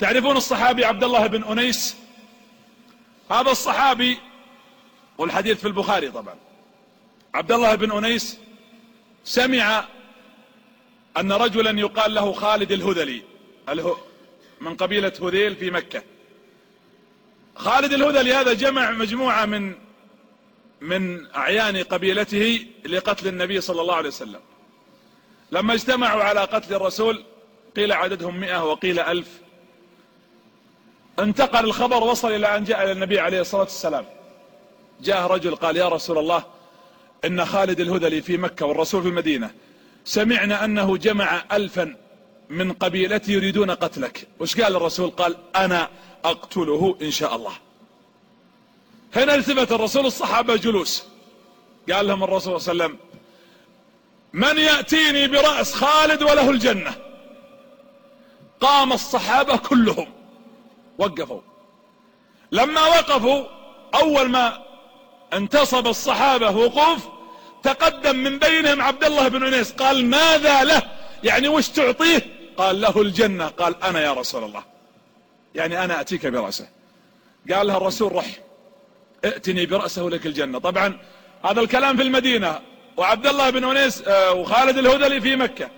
تعرفون الصحابي عبد الله بن أنيس؟ هذا الصحابي والحديث في البخاري طبعا. عبد الله بن أنيس سمع أن رجلا يقال له خالد الهذلي من قبيلة هذيل في مكة. خالد الهذلي هذا جمع مجموعة من من أعيان قبيلته لقتل النبي صلى الله عليه وسلم. لما اجتمعوا على قتل الرسول قيل عددهم مئة وقيل ألف. انتقل الخبر وصل إلى أن جاء إلى النبي عليه الصلاة والسلام. جاء رجل قال يا رسول الله إن خالد الهذلي في مكة والرسول في المدينة سمعنا أنه جمع ألفا من قبيلتي يريدون قتلك. وش قال الرسول؟ قال أنا أقتله إن شاء الله. هنا التفت الرسول الصحابة جلوس. قال لهم الرسول صلى الله عليه وسلم من يأتيني برأس خالد وله الجنة؟ قام الصحابة كلهم. وقفوا. لما وقفوا أول ما انتصب الصحابة وقوف تقدم من بينهم عبد الله بن أنيس قال ماذا له؟ يعني وش تعطيه؟ قال له الجنة. قال أنا يا رسول الله. يعني أنا أتيك برأسه. قال له الرسول رح ائتني برأسه لك الجنة. طبعا هذا الكلام في المدينة وعبد الله بن أنيس آه، وخالد الهذلي في مكة.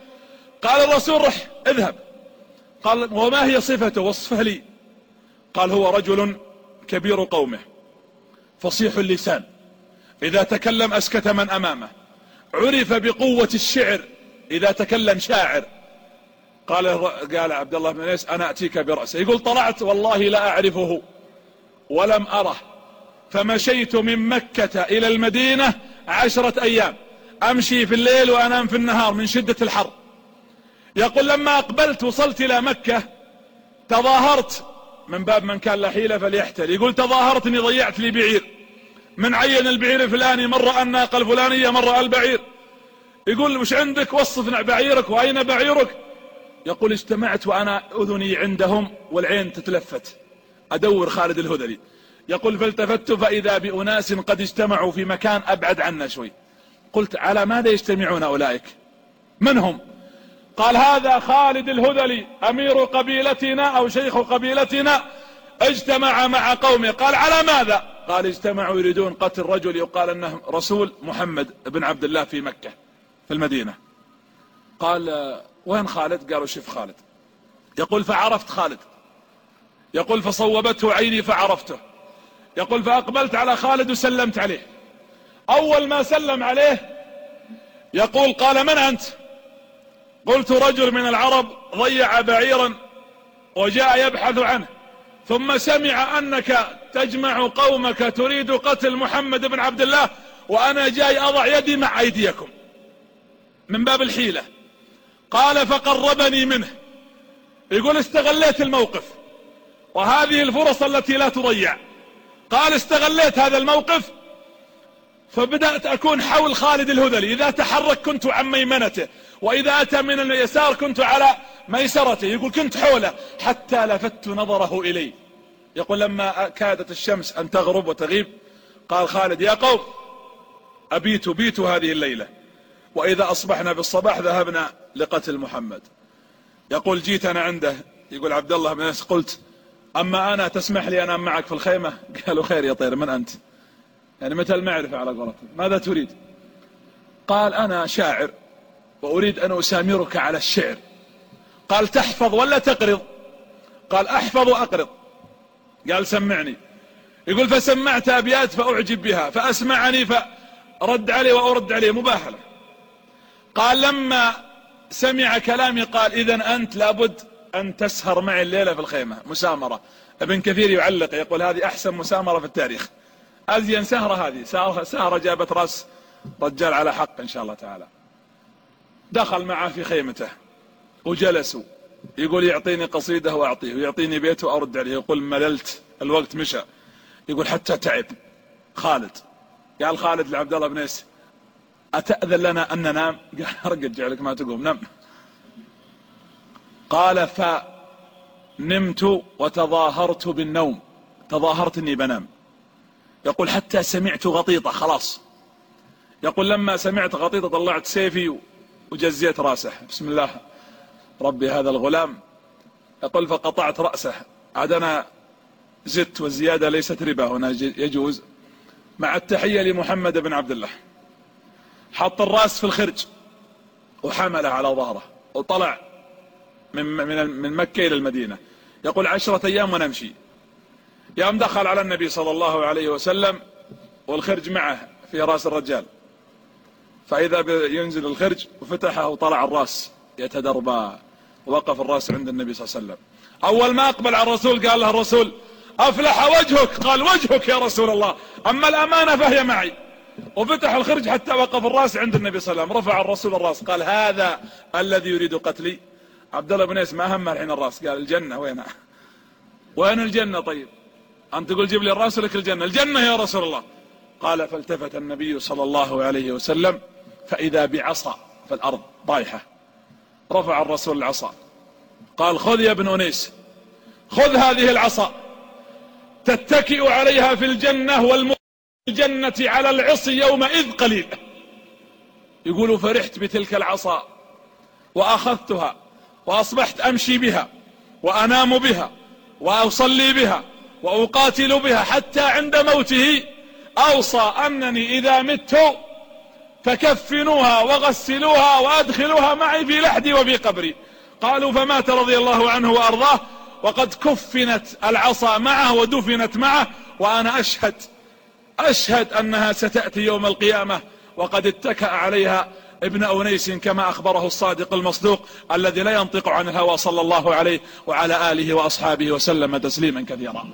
قال الرسول رح اذهب. قال وما هي صفته؟ وصفه لي. قال هو رجل كبير قومه فصيح اللسان إذا تكلم أسكت من أمامه عرف بقوة الشعر إذا تكلم شاعر. قال قال عبد الله بن انس أنا أتيك برأسه. يقول طلعت والله لا أعرفه ولم أره فمشيت من مكة إلى المدينة عشرة أيام أمشي في الليل وأنام في النهار من شدة الحر. يقول لما أقبلت وصلت إلى مكة تظاهرت من باب من كان له حيلة فليحتل. يقول تظاهرت إني ضيعت لي بعير. من عين البعير الفلاني مرة الناقة الفلانية مرة البعير يقول وش عندك؟ وصف بعيرك وأين بعيرك؟ يقول اجتمعت وأنا أذني عندهم والعين تتلفت. أدور خالد الهذلي. يقول فالتفت فإذا بأناس قد اجتمعوا في مكان أبعد عنا شوي. قلت على ماذا يجتمعون اولئك من هم؟ قال هذا خالد الهذلي أمير قبيلتنا أو شيخ قبيلتنا اجتمع مع قومه. قال على ماذا؟ قال اجتمعوا يريدون قتل رجل يقال أنه رسول محمد بن عبد الله في مكة في المدينة. قال وين خالد؟ قالوا شوف خالد. يقول فعرفت خالد. يقول فصوبته عيني فعرفته. يقول فأقبلت على خالد وسلمت عليه. أول ما سلم عليه يقول قال من أنت؟ قلت رجل من العرب ضيع بعيرا وجاء يبحث عنه ثم سمع أنك تجمع قومك تريد قتل محمد بن عبد الله وأنا جاي أضع يدي مع أيديكم من باب الحيلة. قال فقربني منه. يقول استغليت الموقف وهذه الفرص التي لا تضيع. قال استغليت هذا الموقف فبدأت أكون حول خالد الهذلي. إذا تحرك كنت عن ميمنته وإذا أتى من اليسار كنت على ميسرته. يقول كنت حوله حتى لفت نظره إلي. يقول لما كادت الشمس أن تغرب وتغيب قال خالد يا قوم أبيت بيت هذه الليلة وإذا أصبحنا بالصباح ذهبنا لقتل محمد. يقول جيت أنا عنده. يقول عبد الله بن قلت أما أنا تسمح لي أنام معك في الخيمة؟ قالوا خير يا طير من أنت؟ يعني متى المعرفة على قولتهم؟ ماذا تريد؟ قال أنا شاعر وأريد أن أسامرك على الشعر. قال تحفظ ولا تقرض؟ قال أحفظ وأقرض. قال سمعني. يقول فسمعت أبيات فأعجب بها فأسمعني فرد علي وأرد عليه مباهلة. قال لما سمع كلامي قال إذا أنت لابد أن تسهر معي الليلة في الخيمة. مسامرة. ابن كثير يعلق يقول هذه أحسن مسامرة في التاريخ. أزين سهرة هذه. سهرة جابت رأس رجال على حق إن شاء الله تعالى. دخل معه في خيمته وجلسوا. يقول يعطيني قصيدة وأعطيه ويعطيني بيت وأرد عليه. يقول مللت الوقت مشى. يقول حتى تعب. خالد. قال خالد لعبد الله بن إيس أتأذن لنا أن ننام؟ قال أرقد جعلك ما تقوم نم. قال فنمت وتظاهرت بالنوم. تظاهرت إني بنام. يقول حتى سمعت غطيطة خلاص. يقول لما سمعت غطيطة طلعت سيفي وجزيت رأسه. بسم الله. ربي هذا الغلام. يقول فقطعت رأسه. عاد أنا زدت والزيادة ليست ربا. هنا يجوز. مع التحية لمحمد بن عبد الله. حط الرأس في الخرج. وحمله على ظهره. وطلع من من من مكة إلى المدينة. يقول عشرة أيام ونمشي. يوم دخل على النبي صلى الله عليه وسلم والخرج معه في رأس الرجال. فإذا ينزل الخرج وفتحه وطلع الرأس يتدربى وقف الرأس عند النبي صلى الله عليه وسلم. أول ما أقبل على الرسول قال له الرسول أفلح وجهك. قال وجهك يا رسول الله. أما الأمانة فهي معي. وفتح الخرج حتى وقف الرأس عند النبي صلى الله عليه وسلم. رفع الرسول الرأس. قال هذا الذي يريد قتلي. عبد الله بن ايس ما هم الحين الرأس؟ قال الجنة. وينها وين الجنة طيب؟ أنت تقول جيب لي الرأس لك الجنة. الجنة يا رسول الله. قال فالتفت النبي صلى الله عليه وسلم فإذا بعصا في الأرض طايحة رفع الرسول العصا. قال خذ يا ابن أنيس خذ هذه العصا. تتكئ عليها في الجنة والم الجنة على العصي يومئذ قليل. يقول فرحت بتلك العصا وأخذتها وأصبحت أمشي بها وأنام بها وأصلي بها. وأقاتل بها حتى عند موته. أوصى أنني إذا مت فكفنوها وغسلوها وأدخلوها معي في لحدي وفي قبري. قالوا فمات رضي الله عنه وأرضاه. وقد كفنت العصا معه ودفنت معه. وأنا أشهد أشهد أنها ستأتي يوم القيامة. وقد اتكأ عليها ابن أنيس كما أخبره الصادق المصدوق الذي لا ينطق عن الهوى صلى الله عليه وعلى آله وأصحابه وسلم تسليما كثيرا.